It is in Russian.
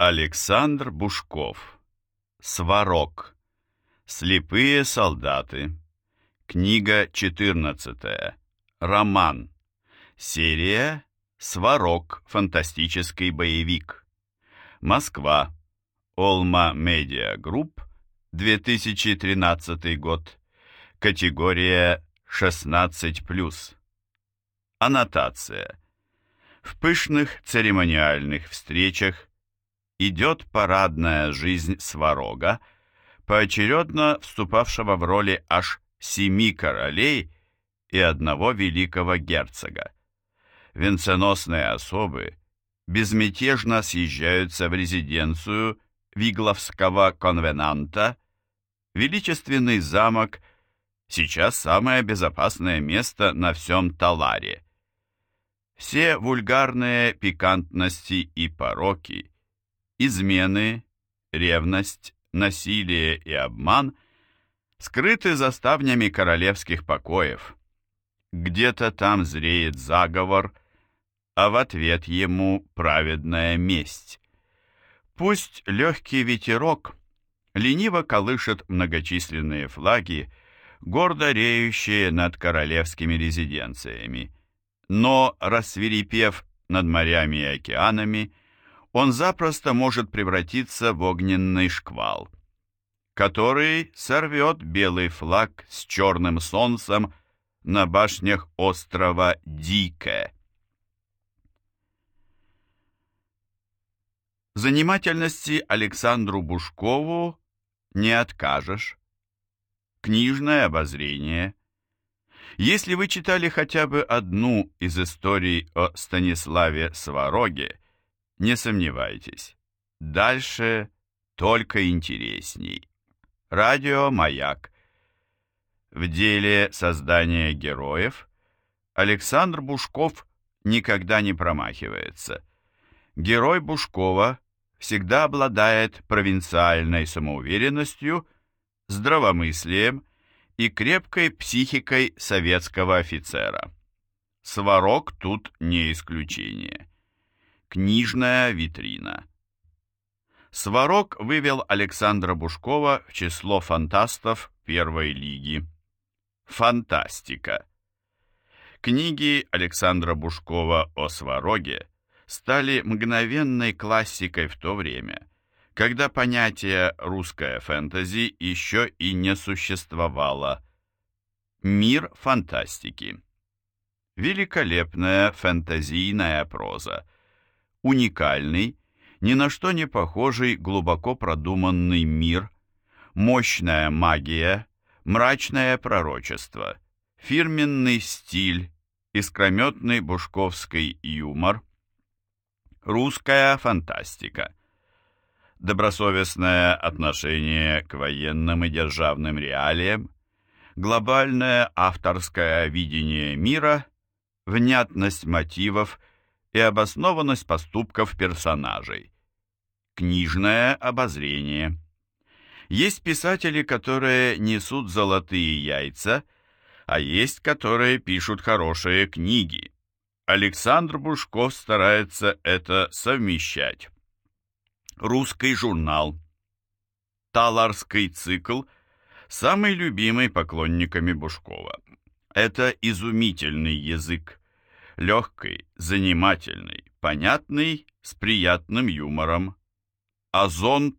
Александр Бушков. Сварог. Слепые солдаты. Книга 14. Роман. Серия Сварог. Фантастический боевик. Москва. Олма Медиа Групп. 2013 год. Категория 16+. Аннотация. В пышных церемониальных встречах идет парадная жизнь Сварога, поочередно вступавшего в роли аж семи королей и одного великого герцога. Венценосные особы безмятежно съезжаются в резиденцию Вигловского конвенанта, величественный замок сейчас самое безопасное место на всем Таларе. Все вульгарные пикантности и пороки – измены, ревность, насилие и обман скрыты за ставнями королевских покоев. Где-то там зреет заговор, а в ответ ему праведная месть. Пусть легкий ветерок лениво колышет многочисленные флаги, гордо реющие над королевскими резиденциями, но, рассверепев над морями и океанами, он запросто может превратиться в огненный шквал, который сорвет белый флаг с черным солнцем на башнях острова Дике. Занимательности Александру Бушкову не откажешь. Книжное обозрение. Если вы читали хотя бы одну из историй о Станиславе Свароге, не сомневайтесь, дальше только интересней. Радио «Маяк». В деле создания героев Александр Бушков никогда не промахивается. Герой Бушкова всегда обладает провинциальной самоуверенностью, здравомыслием и крепкой психикой советского офицера. Сварог тут не исключение. Книжная витрина. Сварог вывел Александра Бушкова в число фантастов первой лиги. Фантастика. Книги Александра Бушкова о Свароге стали мгновенной классикой в то время, когда понятие «русская фэнтези» еще и не существовало. Мир фантастики. Великолепная фэнтезийная проза – уникальный, ни на что не похожий глубоко продуманный мир, мощная магия, мрачное пророчество, фирменный стиль, искрометный бушковский юмор, русская фантастика, добросовестное отношение к военным и державным реалиям, глобальное авторское видение мира, внятность мотивов и обоснованность поступков персонажей. Книжное обозрение. Есть писатели, которые несут золотые яйца, а есть, которые пишут хорошие книги. Александр Бушков старается это совмещать. Русский журнал. Таларский цикл – самый любимый поклонниками Бушкова. Это изумительный язык легкий, занимательный, понятный, с приятным юмором. озон.ру